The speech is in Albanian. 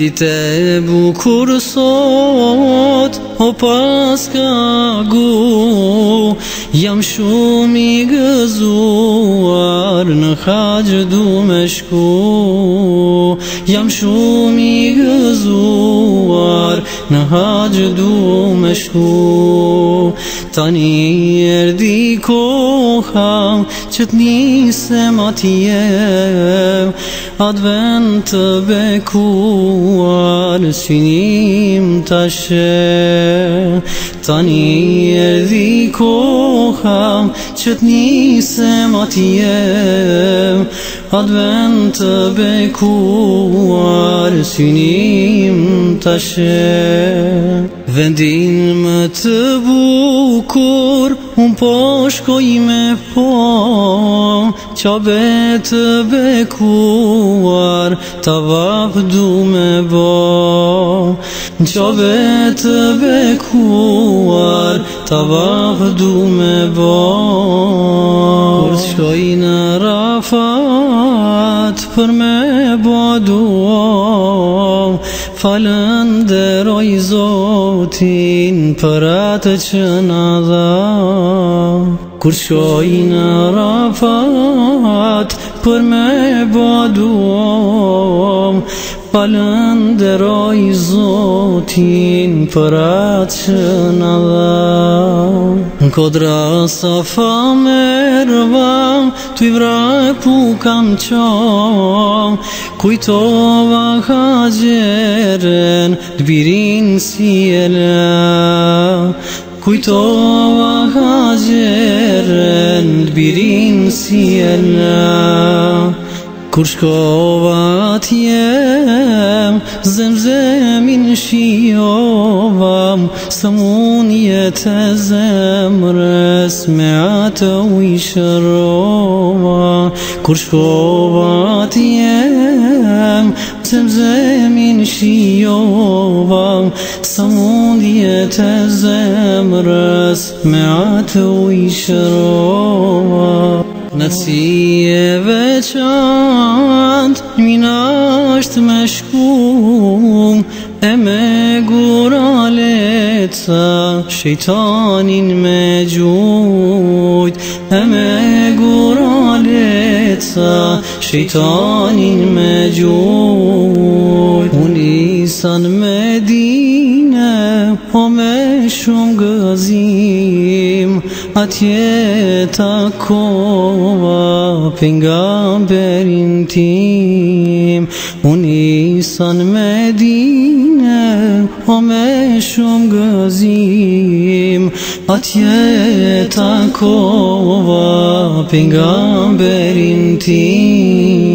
Dite bukur sot, o pas gu, jam shumë i gëzuar, në haqë du me shku. Jam shumë i gëzuar, në haqë du Tani erdi koha, që t'nisem atje Advent të bekuar Synim të Tani e dhi koha Që t'nisem atje Advent të bekuar Synim të Vendin më të bukur Un po shkoj me po qabe të bekuar të vafdu me bo qabe të bekuar të vafdu me bo kur të shkoj në rafat për me bo duo falën dhe zotin për atë që në dha Kur shoj në rafat Për me baduam Palëndëroj zotin Për atë që në dham Në kodra sa famervam Të i vrapu kam qam Kujtova haqeren Të birin si e la Kujtova haqeren birin veren birinsiyena Kur shkova t'jem, zemzemin shiovam Samunje të zemrës me atë u ishërova Kur shkova t'jem, Sem zemin shijovam Sa mundjet e zemrës Me atë u i shërova Në veçant Mina me shkum E me gurale Shetanin me gjull E me guralet Shetanin me gjull Unisan me dine Po me shumë gëzim A tjeta kova Penga berin tim دیسان مدینه همشم گزیم اتیه تا کوا پیغمبرین تیم